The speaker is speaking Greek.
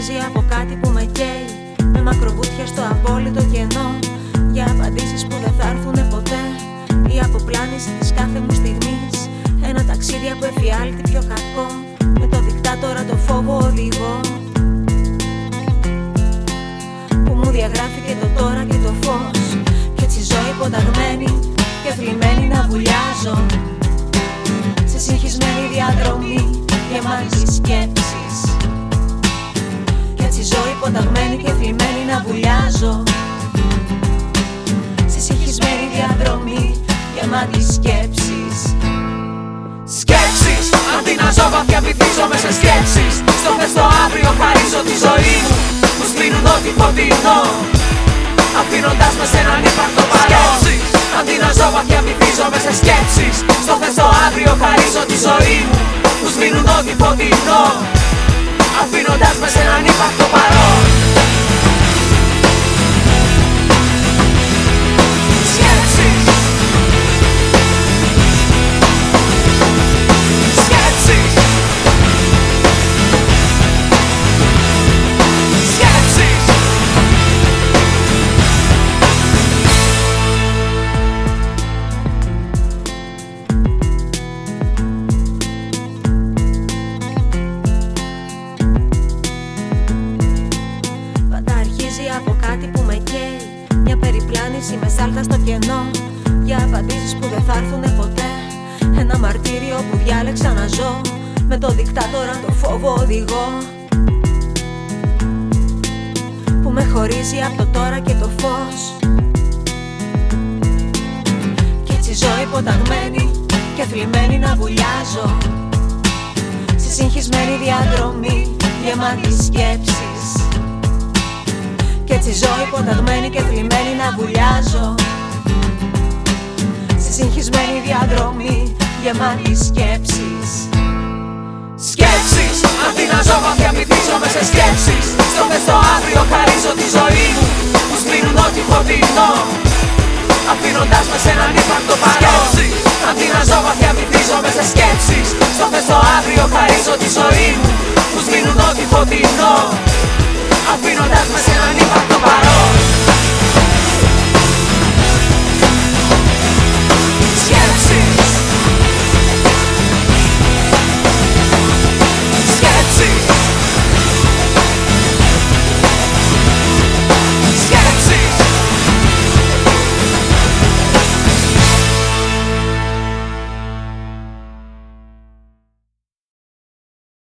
αρχίζει από κάτι που με καίει. Με μακροβούτια στο απόλυτο κενό. Για απαντήσεις που δεν θα έρθουν ποτέ. Η αποπλάνηση της κάθε μου στιγμής. Ένα ταξίδι από εφιάλτη πιο κακό. Με το δικτάτορα το φόβο οδηγώ Που μου διαγράφει και το τώρα και το φως. Κι έτσι ζω υποταγμένη και θλιμμένη να βουλιάζω. Σε συγχυσμένη διαδρομή γεμάτη γεμάτη σκέψεις. Σκέψεις, αντί να ζω βαθιά βυθίζομαι σε σκέψεις. Στο θες το αύριο χαρίζω τη ζωή μου. Που σβήνουν ό,τι φωτεινό. Αφήνοντας με σε έναν ύπαρκτο παρόν. Σκέψεις, αντί να ζω βαθιά βυθίζομαι σε σκέψεις. Στο θες το αύριο χαρίζω τη ζωή μου. Που σβήνουν ό,τι φωτεινό. Αφήνοντας με σε έναν ύπαρκτο παρόν περιπλάνηση με σάλτα στο κενό. Για απαντήσεις που δεν θα έρθουν ποτέ. Ένα μαρτύριο που διάλεξα να ζω. Με το δικτάτορα το φόβο οδηγώ. Που με χωρίζει από το τώρα και το φως. Κι έτσι ζω υποταγμένη και θλιμμένη να βουλιάζω. Σε συγχυσμένη διαδρομή γεμάτη σκέψεις. Κι έτσι ζω υποταγμένη και θλιμμένη να βουλιάζω Σε συγχυσμένη διαδρομή γεμάτη σκέψεις. Σκέψεις, αντί να ζω βαθιά μυθίζομαι σε σκέψεις. Στο μες στο αύριο χαρίζω τη ζωή μου Που σμήνουν ό,τι φωτεινό. Αφήνοντας με σε έναν ύπαρκτο παρόν Αντί να ζω βαθιά μυθίζομαι σε σκέψεις. Στο μες στο αύριο χαρίζω τη ζωή μου Που σμήνουν ό,τι φωτεινό. Αφήνοντας με σε έναν ύπαρκτο